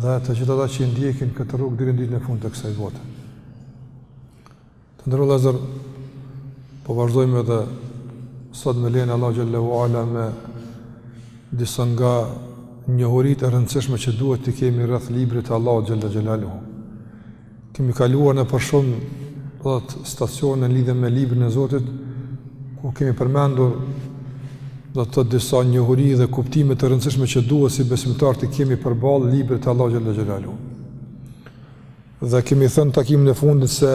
Dhe të gjithë ata që i ndjekin këtë rrugë deri në ditën e fundit të kësaj bote. Të nderuar vëllezër, po vazhdojmë edhe sot me lejen e Allahut xhelle ue ala me disa nga njohuritë e rëndësishme që duhet t'i kemi rreth librit të Allahut xhelle xhelaluhu. Kemi kaluar nëpër shumë do thotë stacione në lidhe me Librin e Zotit, ku kemi përmendur do thotë disa njohuri dhe kuptime të rëndësishme që duhet si besimtarë t'i kemi përballë librit të Allahut xhelle xhelaluhu. Dhe kemi thënë takimin e fundit se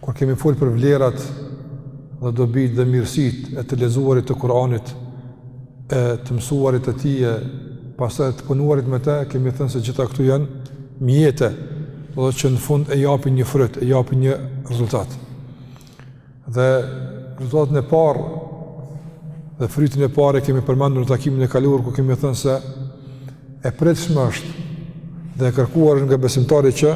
Kur kemi fol për vlerat dhe dobitë dhe mirësitë e të lexuarit të Kur'anit, e të mësuarit të tij, pastaj të punuarit me te, kemi thënë se gjitha këto janë mjete, dhe që në fund e japin një fryt, e japin një rezultat. Dhe rezultatin e parë, dhe frytin e parë e kemi përmendur në takimin e kalur, ku kemi thënë se E pritshme është dhe e kërkuar është nga besimtari që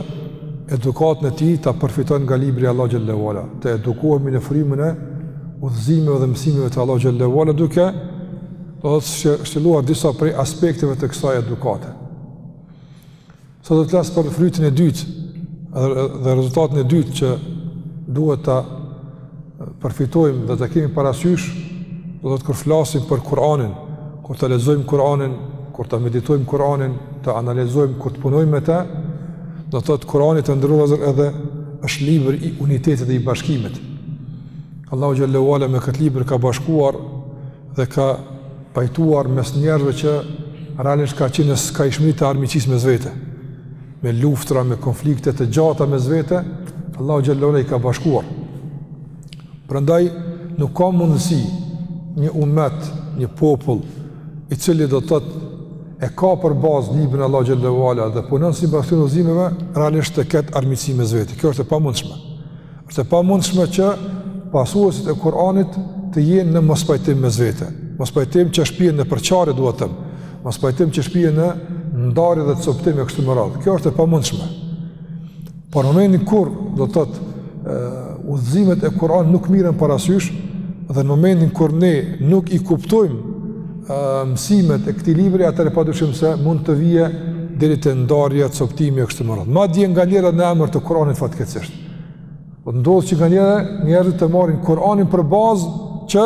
edukatën e tij ta përfiton nga libri i Allahut xhelle ue ala, të edukohemi në frymën e udhëzimeve dhe mësimeve të Allahut xhelle ue ala duke do thotë shtjelluar disa prej aspekteve të kësaj edukate. Sot do të flas për frytin e dytë dhe rezultatin e dytë që duhet ta përfitojmë dhe ta kemi parasysh, do thotë kur flasim për Kur'anin, kur ta lexojmë Kur'anin, kur ta meditojmë Kur'anin, ta analizojmë, kur të punojmë me të, do të thotë Kur'ani të nderuar vëllezër edhe është libër i unitetit dhe i bashkimit. Allahu xhelle ue ala me këtë libër ka bashkuar dhe ka pajtuar mes njerëzve që realisht kanë qenë në skajshmëri të armiqisë mes vete, me luftra, me konflikte të gjata mes vete, Allahu xhelle ue ala i ka bashkuar. Prandaj, nuk ka mundësi një umet, një popull, i cili do të thotë e ka për bazë librin e Allahut xhelle ue ala dhe punon sipas atyre udhëzimeve, realisht të ketë armiqësi mes vete. Kjo është e pamundshme. Është e pamundshme që pasuesit e Kur'anit të jenë në mospajtim mes vete. Mospajtim që shpie në përçarje do thotë. Mospajtim që shpie në ndarje dhe coptim e kështu me radhë. Kjo është e pamundshme. Por momentin kur do të thotë udhëzimet e Kur'anit nuk mirren parasysh dhe në momentin kur ne nuk i kuptojmë mësimet e këtij libri atëherë padyshim se mund të vijë deri te ndarja, coptimi e kështu me radhë. Madje nganjëherë në emër të Kur'anit fatkeqësisht. Po ndodh që nga njëre njerëzit të marrin Kur'anin për bazë që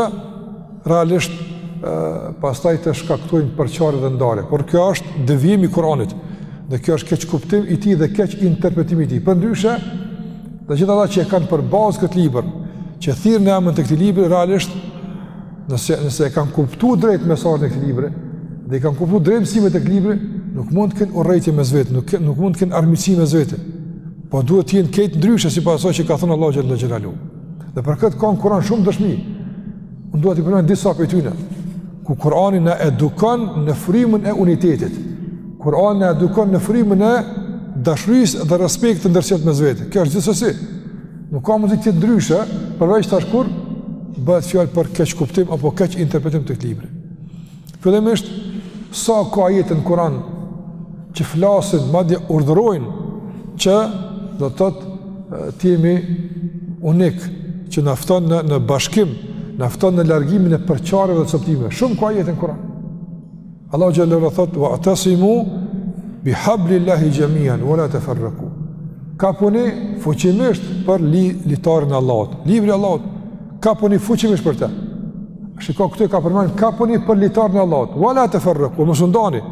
realisht pastaj të shkaktojnë përçarje dhe ndarje. Por kjo është devijim i Kur'anit dhe kjo është keqkuptim i tij dhe keqinterpretim i tij. Përndryshe, të gjithë ata që e kanë për bazë këtë libër, që thirrin në emën të këtij libri, realisht, nëse, nëse e kanë kuptu drejt mesazhin e këtij libri, dhe i kanë kuptu drejt mësimet e këtij libri, nuk mund të kenë urrejtje mes veti, nuk, nuk mund të kenë armiqësi mes veti. Po duhet të jenë krejt ndryshe sipas asaj që ka thënë Allahu xhel-le xhelaluhu. Dhe për këtë ka në Kur'an shumë dëshmi. Unë duhet t'i përmend disa prej tyne ku Kur'ani na edukon në frymën e unitetit. Kur'ani na edukon në frymën e dashurisë dhe respektit të ndërsjellë mes veti. Kjo është gjithsesi. Nuk ka mundësi të jetë ndryshe, përveç tash kur bëhet fjalë për keqkuptim apo keqinterpretim të këtij libri. Fillimisht sa ka ajete në Kur'an që flasin, madje urdhërojnë që do të thotë të jemi unik, që na fton në në bashkim, na fton në largimin e përçarjeve dhe coptimeve. Shumë ka ajete në Kur'an. Allahu xhallahu thotë wa atasimu bi hablillahi jamian wala tafarraqu. Kapuni fuqimisht për li, litarin e Allahut. Libri i Allahut Kapuni fuqimisht për të. Shiko këtu ka përmend kapuni për litarin e Allahut. Wala tafarraqu, mos u ndani.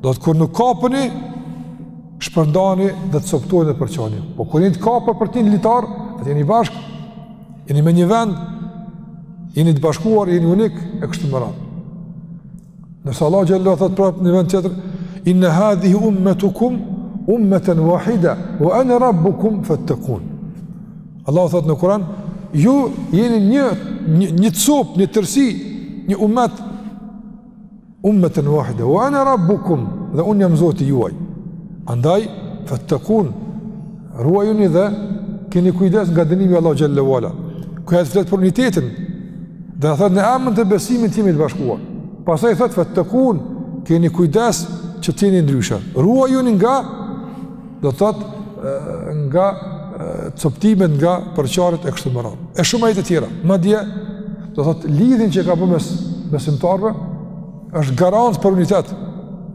Do të thotë kur nuk kapeni shpërndaheni dhe coptoheni dhe përçaheni. Po kur jeni të kapur për një litar, atëherë jeni bashkë, jeni me një vend, jeni të bashkuar, jeni unik, e kështu me radhë. Ndërsa Allah xhallahu thotë prap në vend tjetër, inne hadhihi ummetukum, ummeten wahida, wa anë rabbukum fettekun. Allah thotë në Kuran, ju jeni një, një, një copë, një tërsi, një ummet, ummeten wahida, wa anë rabbukum, dhe unë jam Zoti juaj. Andaj, fettekun, ruajuni dhe keni kujdes nga dënimi i Allahut xhel-le ve ala. Ky ajet flet për unitetin, Dhe na thotë në emën të besimit të jemi të bashkuar. Pastaj thotë fettekun, keni kujdes që të jeni ndryshe. Ruajuni nga, do thotë, nga coptimet nga përçarjet e kështu me radhë. E shumë ajete tjera. Madje, do thotë, lidhjen që ka bë mes besimtarve, është garancë për unitet,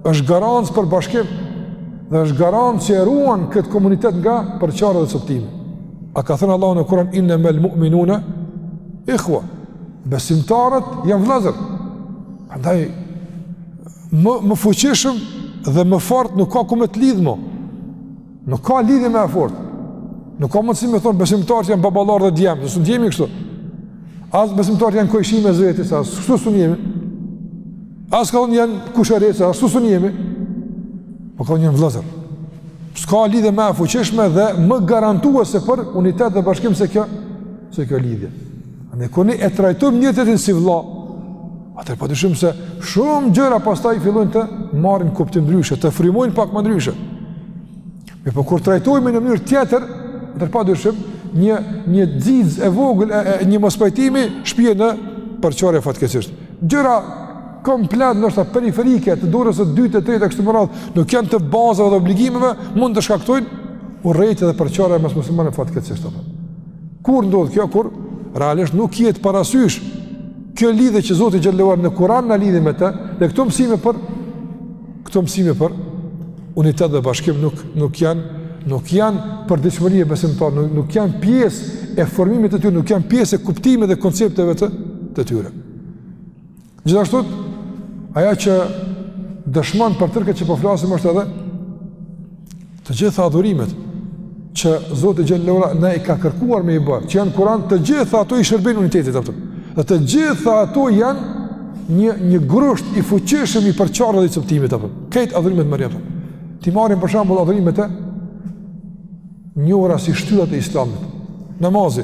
është garancë për bashkim, dhe është garancë që e ruan këtë komunitet nga përçarjet dhe coptimet. A ka thënë Allahu në Kur'an inna mal mu'minuna ikhwa. Besimtarët janë vëllezër. Prandaj më, më fuqishëm dhe më fort nuk ka ku me të lidh më. Nuk ka lidhje më e fortë. Nuk ka mundësi me thon besimtarët janë baballarë dhe djem, s'un jemi kështu. As besimtarët janë kojshi mes veti, as kështu s'un jemi. As ka thon janë kushëri, se as kështu s'un jemi. Po ka thon janë vëllezër. S'ka lidhje më e fuqishme dhe më garantuese për unitet dhe bashkim se kjo, se kjo lidhje. Ne kur ne e trajtojmë njëri-tjetrin si vëlla, atëherë padyshim se shumë gjëra pastaj fillojnë të marrin kuptim ndryshe, të frymojnë pak më ndryshe. Mirëpo kur trajtojmë në mënyrë tjetër, atëherë padyshim një një xixë e vogël e, e një mospajtimi shpie në përçarje fatkeqësisht. Gjëra komplet ndoshta periferike të dorës së dytë të tretë kështu me radhë, nuk janë të bazave dhe obligimeve, mund të shkaktojnë urrejtje dhe përçarje mes muslimanëve fatkeqësisht apo. Kur ndodh kjo kur realisht nuk kihet parasysh kjo lidhje që Zoti xhele shanuhu në Kur'an na lidhi me të, dhe këto mësime për Këto mësime për unitet dhe bashkim nuk nuk janë nuk janë përditshmëri e besimtarit, nuk, nuk janë pjesë e formimit të tyre, nuk janë pjesë e kuptimit dhe koncepteve të të tyre. Gjithashtu ajo që dëshmon për tërë këtë që po flasim është edhe Të gjitha adhurimet që Zoti xhele shanuhu na i ka kërkuar me i bërë, që janë në Kuran, të gjitha ato i shërbejnë unitetit, apo. Dhe të gjitha ato janë një, një grusht i fuqishëm i përçarjes dhe i copëtimit, apo. Krejt adhurimet merri, apo. T'i marrim për shambull adhurimet e njohura si shtyllat e islamit, namazi,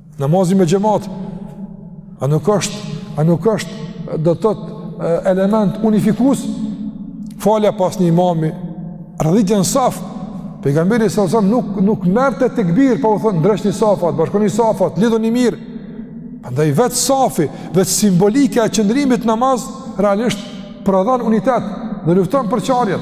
Namazi me xhamat. A nuk është, a nuk është do të thotë element unifikues? Falja pas një imami, radhitja në saf, pejgamberi alejhi selam nuk nuk merrte tekbir, pa u thënë ndreqni safat, bashkoni safat, lidhuni mirë. Prandaj vetë safi, vetë simbolika e qëndrimit në namaz realisht prodhon unitet dhe lufton përçarjen.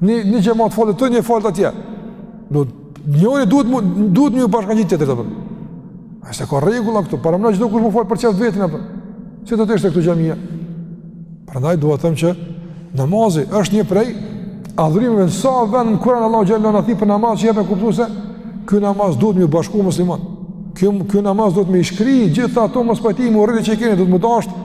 Një një xhemat falet këtu, një falet atje. Do njëri duhet duhet me iu bashkangjitë tjetrit apo. A është ka rregulla këtu? Paramendo çdokush me u fal për qef të vet apo. Si do të ishte këtu xhamia? Prandaj dua të them që namazi është një prej adhurimeve në sa vende në Kur'an Allahu xhele shanuhu na thërret për namaz që jep të kuptojë se, ky namaz duhet me bashku muslimanët. Ky ky namaz duhet me i shkri gjithë ato mospajtime, urrejtje që keni duhet me u dashtë.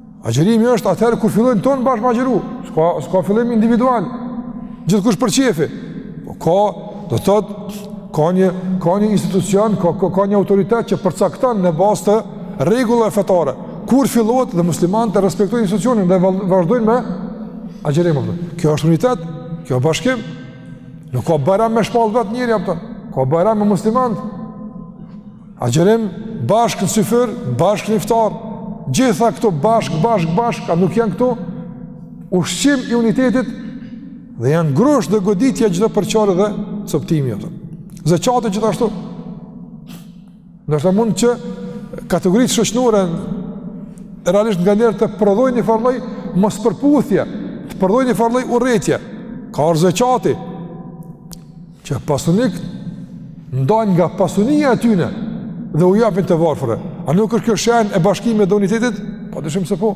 Agjërimi është atëherë kur fillojnë tanë bashkë me agjëru, s'ka, s'ka fillim individual, gjithkush për qefi, po ka, do të thotë, ka një, ka një institucion, ka, ka, ka një autoritet që përcakton në bazë të rregullave fetare, kur fillohet dhe muslimanët e respektojnë institucionin dhe vazhdojnë me agjërim, kjo është unitet, kjo bashkim, nuk ka Bajram me shpallë vetë njëri, ka Bajram me muslimanët, Agjerim, bashkë në syfyr, bashkë në iftar, gjitha këto bashkë, bashkë, bashkë, a nuk janë këto ushqim i unitetit dhe janë grusht dhe goditje çdo përçarje dhe coptimi. Zeqati gjithashtu. Ndoshta mund që kategoritë shoqnore realisht nganjëherë të prodhojnë një farë lloj mospërputhje, të prodhojnë një farë lloj urrejtje, ka ardh zeqati, Që pasanikët ndajnë nga pasunia e tyne dhe u japin të varfërve. A nuk është kjo shenë e bashkimit dhe unitetit? Pa dyshim se po.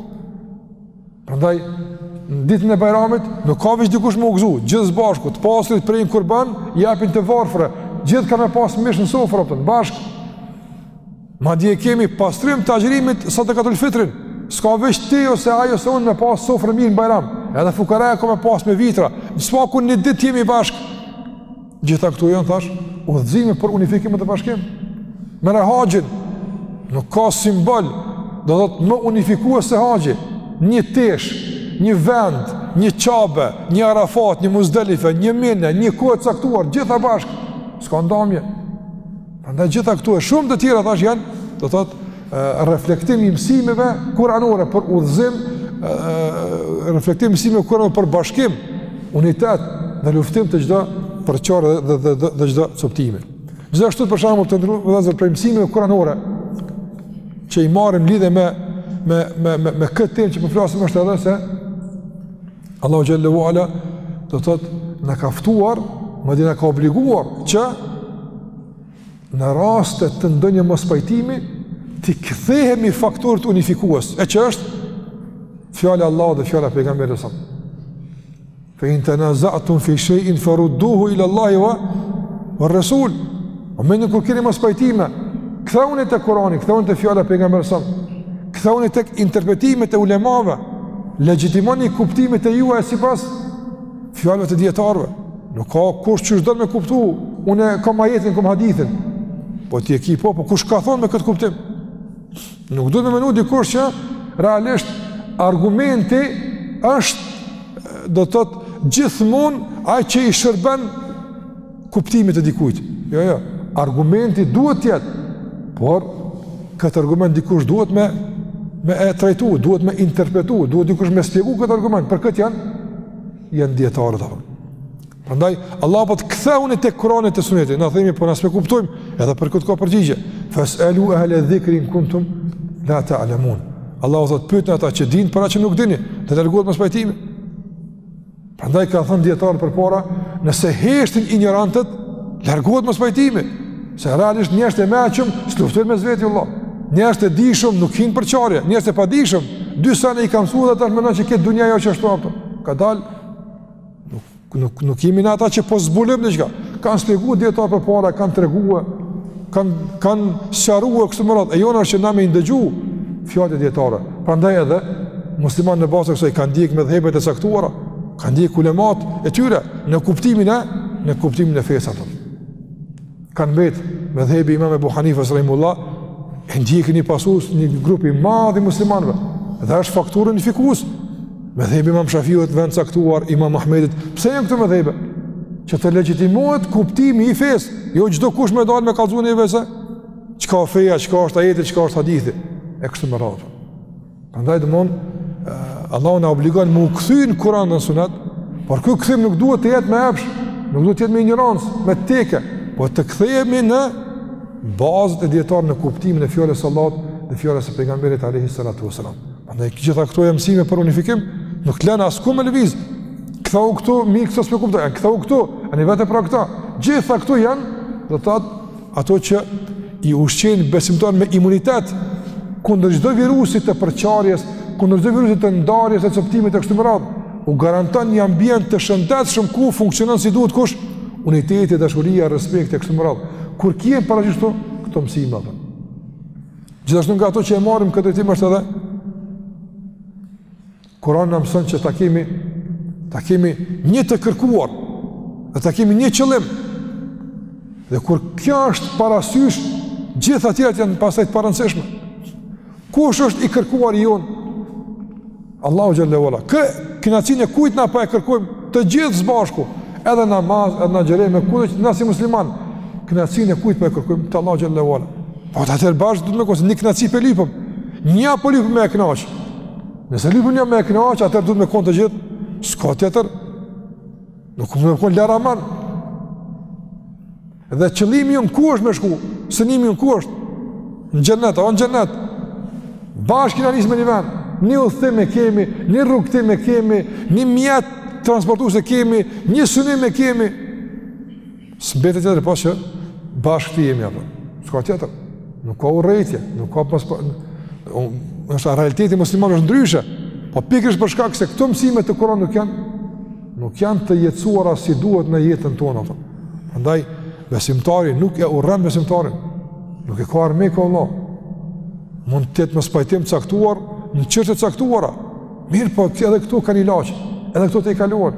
Prandaj, në ditën e bajramit, nuk ka veç dikush me u gëzu, gjithë së bashku, të pasurit prejnë kurban, japin të varfërve, gjithë ka me pasë mish në sofrë, apëtën, bashkë. Madje kemi pastrim të agjërimit sadekatul fitrin, s'ka veç ti ose ai ose unë me pas sofrë mirë në bajram, edhe fukaraja ka me pas me vitra, së paku një dit jemi bashkë, gjitha këto janë thash, udhëzime për unifikim edhe bashkim, merre haxhin, nuk ka simbol, do të thotë më unifikues se haxhi, një tesh, një vend, një qabe, një arafat, një muzdelife, një mine, një kohë e caktuar, gjitha bashkë, s'ka ndarje, Andaj gjitha këto e shumë të tjera thash janë, do thotë, reflektim i mësimeve kuranore për udhëzim, reflektim i mësimeve kuranore për bashkim, unitet dhe luftim të çdo përçarje dhe dhe dhe, dhe çdo coptimi. Gjithashtu për shembull të nderuar vëllezër prej mësimeve kuranore që i marrim lidhje me me me me, me këtë temë që po flasim është edhe se Allahu xhelle ue ala do të thotë na ka ftuar, madje na ka obliguar që në raste të ndonjë mospajtimi t'i kthehemi faktorit unifikues, e që është fjala e Allahut dhe fjala e pejgamberit sa. Fa in tanaza'tum fi shay'in farudduhu ila Allahi wa rasul. Domethënë kur keni mospajtime, kthehuni te Kurani, kthehuni te fjala e pejgamberit sa. Kthehuni tek interpretimet e ulemave, legjitimoni kuptimet e juaja sipas fjallëve të dijetarëve. Nuk ka kush qysh do me kuptu, unë e kam ajetin, kam hadithin. Po ti e ki po, po kush ka thonë me këtë kuptim? Nuk duhet me menu dikush që realisht argumenti është do të thotë gjithmonë ai që i shërben kuptimit të dikujt. Jo, jo, argumenti duhet të jetë, por këtë argument dikush duhet me me e trajtu, duhet me interpretu, duhet dikush me spjegu këtë argument, për këtë janë, janë dijetarët apo. Prandaj, Allahu thotë kthehuni te Kurani te Suneti, na themi, po na s'pe kuptojmë, edhe për këtë ka përgjigje, fes'elu ehle dhikri in kuntum la ta'lemun. Allahu thotë, pyetni ata që dinë, për atë që nuk dini, dhe të largohet mospajtimi. Prandaj ka thënë dijetarët përpara, nëse heshtin injorantët, largohet mospajtimi, se realisht njerëzit e meçëm s'luftojnë mes veti vallah. Njerëzit e dijshëm nuk hin përçarje, njerëzit e padijshëm, dy sene i ka mësu e tash menon se krejt dunja ajo është ato. Ka dal nuk nuk nuk jemi në ata që po zbulojmë diçka. Kanë shpjeguar dijetarët përpara, kanë treguar kanë kanë sqaruar kështu me radhë, e jona është që na me i ndëgju fjalët e dijetarëve. Prandaj edhe muslimanët në bazë të kësaj kanë ndjek medhhebet e caktuara, kanë ndjek ulemat e tyre në kuptimin e në kuptimin e fesë ato. Kanë mbet medhhebi i Imam Abu Hanifes rahimehullah, e ndjekin e pason një grup i madh i muslimanëve. Dhe është faktor unifikues. Medhhebi i Imam Shafiut në vend të caktuar, i Imam Ahmedit, pse janë këto medhhebe? Që të legjitimohet kuptimi i fesë, jo çdokush me dalë me kallzu n'Iks vend, çka feja, çka është ajeti, çka është hadithi, e kështu me radhë. Prandaj domethënë, Allahu na obligon me u kthy në Kuran dhe në sunet, por ky kthim nuk duhet të jetë me epsh, nuk duhet të jetë me injorancë, me teke, po të kthehemi në bazët e dijetarëve në kuptimin e fjalës së Allahut dhe fjalës së pejgamberit Alejhi Salatu uesselam. Prandaj gjitha këto janë mësime për unifikim, nuk të lene askund me lëviz. Kthehu këtu, miqtë s'më kuptojnë, kthehu këtu, ani vetëm pra këto. Gjitha këtu janë, do të thotë, ato që i ushqejnë besimtarët me imunitet, kundër çdo virusit të përçarjes, kundër çdo virusit të ndarjes e coptimit e kështu me radhë, u garanton një ambient të shëndetshëm ku funksionon si duhet kush, uniteti, dashuria, respekti e kështu me radhë. Kur kihen parasysh këto mësime, dhe. Gjithashtu nga ato që e marrim në këtë drejtim është edhe Kurani na mëson që ta kemi ta kemi një të kërkuar, dhe ta kemi një qëllim. Dhe kur kjo është parasysh, gjithë tjerat janë pastaj të parëndësishme. Kush është i kërkuari jonë? Allahu xhelle ue ala. Kë kënaqësinë e kujt na po e kërkojmë të gjithë së bashku, edhe në namaz, edhe në agjërim e krejt na si muslimanë. Kënaqësinë e kujt po e kërkojmë të Allahut xhelle ue ala. Po atëherë bashkë duhet me konë, se një kënaqësi po e lypim. Nja po lypim me e kënaqë. Nëse lypim nja me e kënaqë, atëherë duhet me konë të gjithë. S'ka tjetër. Nuk mun me konë laramanë. Dhe qëllimi jonë ku është me shku? Synimi jonë ku është? Në xhennet, a në xhennet? Bashkë jena nisë me një vend, një udhëtim e kemi, një rrugëtim e kemi, një mjet transportus e kemi, një synim e kemi. S'mbetet tjetër, po që bashkë të jemi, apo. S'ka tjetër, nuk ka urrejtje, nuk ka pse... Tash a realiteti i muslimanëve është ndryshe, po pikërisht për shkak se këto mësime të Kuranit nuk janë, Nuk janë të jetësuara si duhet në jetën tonë ato. Prandaj, besimtari nuk e urren besimtarin, nuk e ka armik Allah. Mund të jetë mospajtim caktuar, në çështje caktuara, mirëpo edhe këto kanë ilaç, edhe këto t'i kaluar.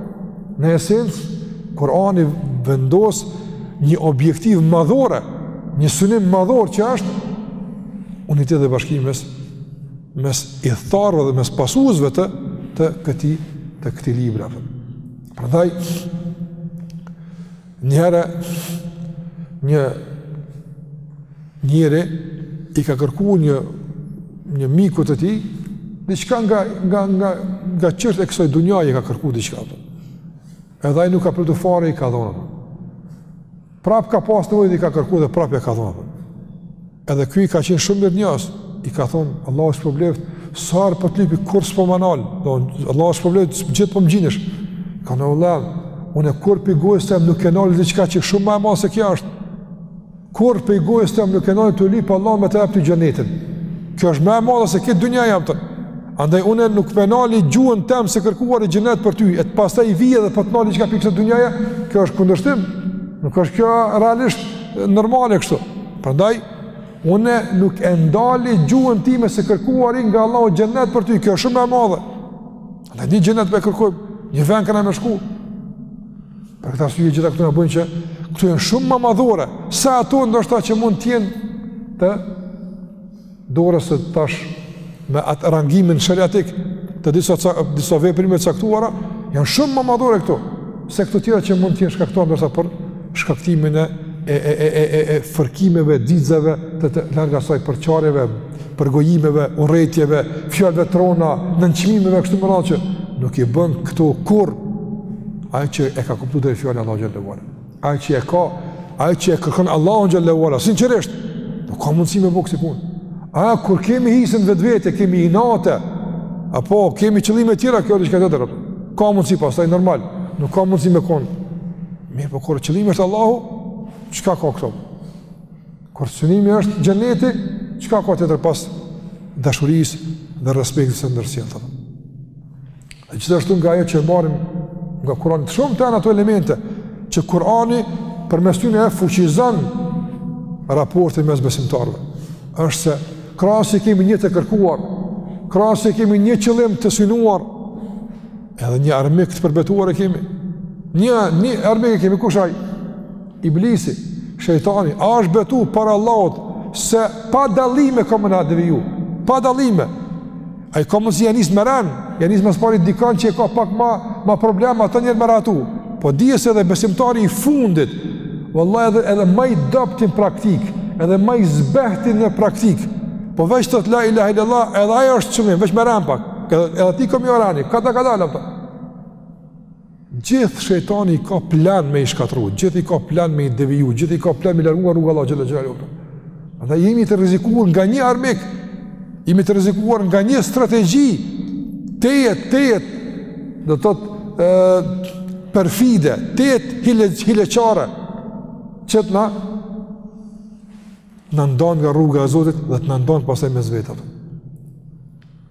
Në esencë, Kurani vendos një objektiv madhore, një synim madhore që është unitet dhe bashkimis mes ithtarëve dhe mes pasuesve të të këtij të këtij libri prandaj njëherë një njeri i ka kërku një një miku të tij diçka nga nga nga nga çështjet e kësaj dunjaje i ka kërku diçka ato. Edhe ai nuk ka pyetur fare i ka dhënë. Prapë ka pas nevojë dhe i ka kërku dhe prapë ia ka dhënë. Edhe ky i ka qenë shumë mirënjohës, i ka thonë, Allah është problemet, sa herë po të lypi, kurrë s'po më nalë, Allah është problemet, gjithë po më gjindesh. Ka në vëllam, unë kurrë prej gojës të nuk e nali diçka që shumë ma e madhe se kjo është. Kurrë prej gojës të nuk e nali të lypi Allahut me ta dhënë xhenetin. Kjo është ma e madhe se këtë dunja jam tërë. Andaj unë nuk po e nali gjuhën teme së kërkuari xhenet për ty, e pastaj vij dhe po të nali diçka prej kësaj dunjaje, kjo është kundërshtim, nuk është kjo realisht normale kështu. Prandaj, unë nuk e ndali gjuhën time së kërkuari nga Allahu xhenet për ty, kjo është shumë e madhe. Andaj një xhenet po e kërkojmë, një ven kena me shku. Për këtë arsye gjitha këto na bëjnë që këto janë shumë më madhore, se ato ndoshta që mund të jenë të Dorës së tash me atë rangimin sheriatik të disa disa veprimeve të caktuara janë shumë më madhore këto se këto tjera që mund të jenë shkaktarë ndoshta për shkaktimin e e e e e e e fërkimeve, dizave të të larg asaj përçarjeve, përgojimeve, urrejtjeve, fjalëve të rona, nënçmimeve kështu me radhë që nuk i bën këto kurrë ai që e ka kuptuar deri fjala Allahu xhallahu Ai që e ka, ai që e kërkon Allahu xhallahu ala, sinqerisht, nuk ka mundësi me bo kësi punë. A kur kemi hise në vetvete, kemi inate, apo kemi qëllime tjera kjo diçka tjetër. Ka mundësi pastaj normal, nuk ka mundësi me kon. Mirëpo kur qëllimi është Allahu, çka ka këtu? Kur synimi është xheneti, çka ka tjetër pas dashurisë dhe respektit të ndërsjellë? E gjithashtu nga ajo që marrim nga Kurani, të shumta janë ato elemente që Kurani përmes tyre e fuqizon raportin mes besimtarëve. Është se krahas si kemi një të kërkuar, krahas si kemi një qëllim të synuar, edhe një armik të përbetuar e kemi. Një një armik e kemi kush ai? Iblisi, shejtani, a është betu para Allahut se pa dallime ka me na deviju, pa dallime. A i ka mundësi ja nis me rrenë, ja nis ma s'pari dikan që e ka pak ma, ma problem, atë njeri me ratu. Po dihet se edhe besimtari i fundit, vallahi edhe, edhe ma i dobti në praktikë, edhe ma i zbehti në praktikë, po veç thotë la ilahe il-lallah, edhe ai është qëllim, veç me rrenë pak, edhe, edhe ti kom jo rëni, kadal kadal, a kupton. Gjithë shejtani i ka plan me i shkatërru, gjithë i ka plan me i deviju, gjithë i ka plan me i largu nga rruga e Allahut xhel-le xhelaluhu. Dhe jemi të rrezikuar nga një armik, jemi të rrezikuar nga një strategji, tejet, tejet, do të thotë perfide, tejet hile, hileqare, që të na, të na ndanë nga rruga e Zotit dhe të na ndanë pastaj mes vetes.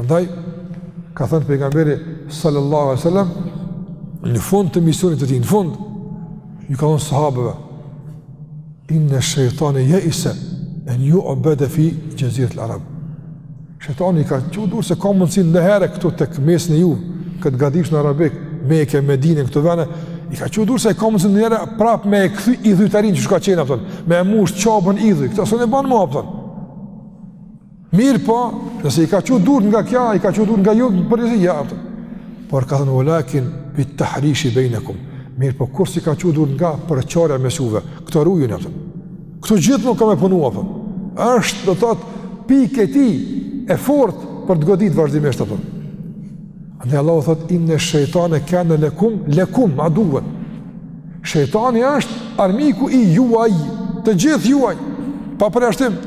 Andaj, ka thënë pejgamberi sallallahu alaihi wasallam në fund të misionit të tij, në fund ju ka thënë sahabëve inna shejtani ya'isa an yu'bada fi jazirat al-arab. Shejtani i ka çu durt se ka mundsi njëherë këtu tek mesi i juaj, këtë gadishull arabik, Mekë Medinë në këto vene, i ka çu durt se ka mundsi njëherë prap me e kthy idhujtarinë që ka qenë, a kupton, me e mush Qaben idhuj. Këtë s'mun e ban ma, a kupton. Mirëpo, nëse i ka çu durt nga kjo, i ka çu durt nga ju, jo, për njëzit, ja, a kupton. Por ka thënë, ve lakin fit-tahrishi bejnekum. Mirëpo, kurrë s'i ka çu durt nga përçarja mes juve, këtë rujeni, a kupton. Këtu gjithmonë ka me punu, a kupton. Është, do të thotë, pikë e tij e fortë për të goditë vazhdimisht, a kupton. Andaj Allahu thotë, inne shejtane kane lekum, lekum, aduvven. Shejtani është armiku i juaj, të gjithë juaj, pa përjashtimë.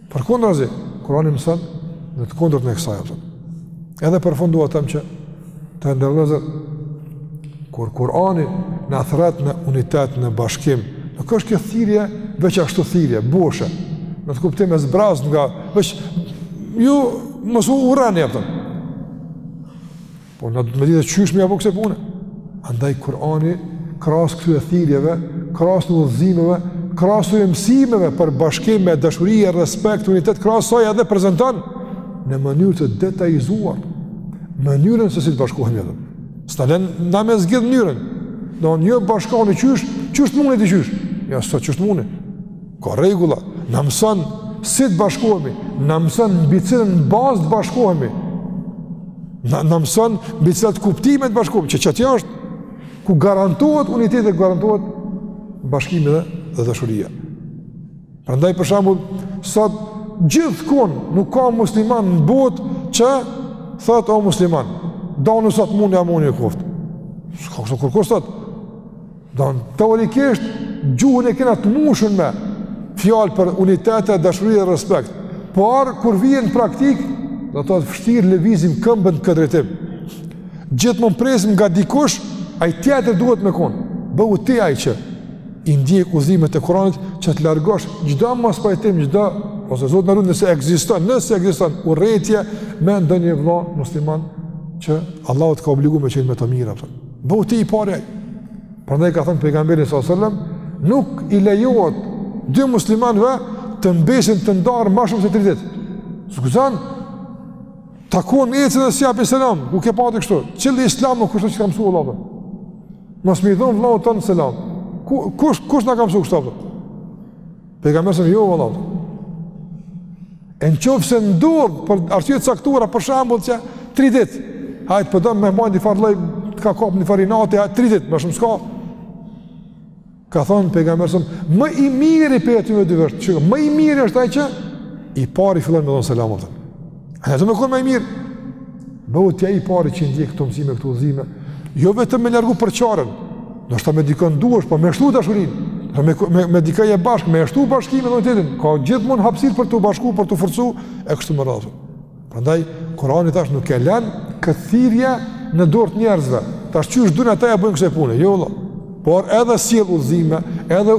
Përkundrazi, Kurani mëson të kundërtën e kësaj, a kupton. Edhe për fund dua të them që të nderuar vëllezër kur Kurani na thërret në unitet, në bashkim, nuk është kjo thirrje veç ashtu thirrje, boshe. Në atë kuptim e zbrazë nga veç ju mos u urreni, a kupton. Po na duhet me ditë edhe qysh me ja ba kësaj pune. Andaj Kurani, krahas këtyre thirrjeve, krahas udhëzimeve, krahas mësimeve për bashkim e dashuri e respekt, unitet, krahas saj edhe prezenton në mënyrë të detajizuar, mënyrën se si të bashkohemi edhe. S'ta len me zgjedh mënyrën, domethënë ju bashkohuni qysh, qysh të muni ti qysh? Jo, s'ka qysh të muni? Ka rregulla, na mëson si të bashkohemi, na mëson mbi cilën bazë të bashkohemi, na, na mëson mbi cilat kuptime të bashkohemi, që qaty është ku garantohet uniteti dhe garantohet bashkimi dhe, dhe dashuria. Prandaj për shembull, sot gjithkun nuk ka musliman në botë që thotë o musliman, dahuni sa të muni amani ju koftë. S'ka, kështu kërkush s'thotë, Do thotë teorikisht, gjuhën e kena të mushun me fjalë për unitet e dashuri edhe respekt. Por, kur vjen në praktikë, do thotë vështirë e lëvizim këmbën në këtë drejtim. Gjithmonë presim nga dikush, ai tjetri duhet me konë. Bëhu ti ai që i ndjek udhëzimet e Kuranit që të largosh çdo mospajtim, çdo, ose Zoti na ruajt nëse ekziston, nëse ekziston urrejtje me ndonjë vlla musliman që Allahu të ka obligu me qenë me të mirë, apo. Bëhu ti i pari. Prandaj ka thënë pejgamberi s.a.s. Nuk i lejohet dy muslimanëve të mbesin të ndarë ma shumë se tri ditë. S'guxon, takon ecën e s'i jep selam, ku ke pa ti kështu, cili islam, kush është që ka mësu vllaut tënd mos me i dhon, vllaut tënd selam. Kush, kush na ka mësu kështu? Për? Pejgamberi s.a.s., jo, vëlla. E në qoftë se ndodh, për arsye të caktuara, për shembull që, tri dit, hajt po do me majt një farë lloj, të ka kapë një farë inati, hajt tri dit, më shumë s'ka. Ka thonë, pejgamberi s.a.s., më i miri prej atyre dyve është, më i miri është ai që i pari fillon me dhonë selam, apo. A do me konë ma i mirë? Bëhu ti ai i pari që i ndjek këto mësime, këto udhëzime. Jo vetëm me largu përçarjen. Ndoshta me dikën duhesh, po me shtu dashurinë. Po me, me, me dikën je bashkë, me shtu bashkimin dhe unitetin. Ka gjithmonë hapsirë për t'u bashku, për t'u forcu, e kështu me radhë. Prandaj, Kurani tash nuk e len këtë thirrje në dorë të njerëzve. Tash qysh dun ata e bëjnë këtë punë. Jo, vlla. por edhe sjell udhëzime, edhe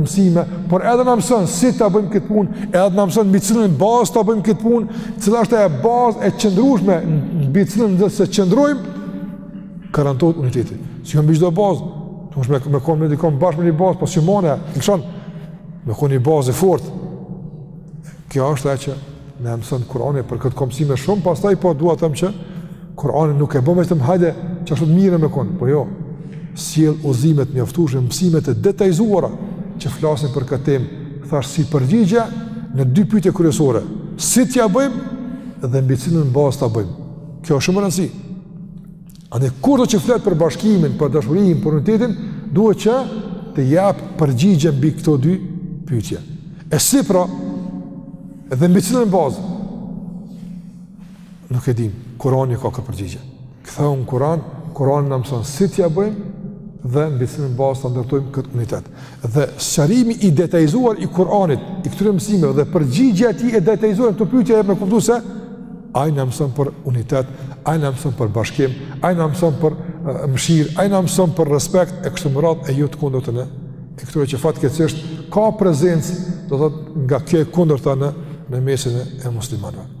mësime, por edhe na mëson si ta bëjmë këtë punë, edhe na mëson mbi cilën bazë ta bëjmë këtë punë, cila është ajo bazë e qëndrueshme mbi cilën nëse qëndrojmë, garantohet uniteti. Se jo mbi çdo bazë, do thotë me kon me dikon bashkë me një bazë, po s'mban e të lëshon, me kon një bazë e fortë. Kjo është ajo që Na mëson Kur'ani për këtë ka mësime shumë, pastaj po dua të them që Kur'ani nuk e bën vetëm hajde që është mirë me kon, po jo. Sjell udhëzime të mjaftueshme, mësime të detajzuara që flasin për këtë temë, thash si përgjigje në dy pyetje kryesore. Si t'ja bëjmë dhe mbi cilën bazë ta bëjmë? Kjo është shumë e rëndësishme. Andaj kurdo që flet për bashkimin, për dashurinë, për unitetin, duhet që të jap përgjigje mbi këto dy pyetje. E si pra? Edhe mbi cilën bazë? Nuk e dim. Kurani e ka këtë përgjigje. Kthehu në Kur'an, Kur'ani na mëson si t'ia bëjmë dhe mbi cilën bazë ta ndërtojmë këtë unitet. Dhe sqarimi i detajzuar i Kur'anit, i këtyre mësimeve dhe përgjigja e tij e detajzuar në këto pyetje jep me kuptu se ai na mëson për unitet, ai na mëson për bashkim, ai na mëson për mëshirë, ai na mëson për respekt e kështu me radhë e jo të kundërtën e këtyre që fatkeqësisht ka prezencë, do thotë nga kjo e kundërta në në mesin e muslimanëve.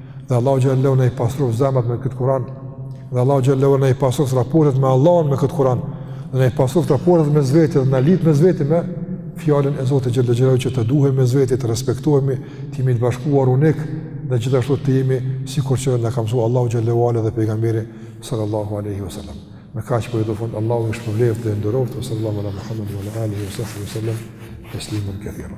dhe Allahu xhallahu na i pastrof zemrat me këtë Kur'an dhe Allahu xhallahu na i pastrof raportet me Allahun me këtë Kur'an dhe na i pastrof raportet mes veti dhe na lidh mes veti me fjalën e Zotit xhallahu xhallahu që të duhemi mes veti të respektohemi të jemi të bashkuar unik dhe gjithashtu të jemi sikur që na ka mësuar Allahu xhallahu ala dhe pejgamberi sallallahu alaihi wasallam me kaq po i do fund Allahu i shpërbleftë dhe nderoftë sallallahu ala muhammed wa ala alihi wa sahbihi sallam tasliman kathira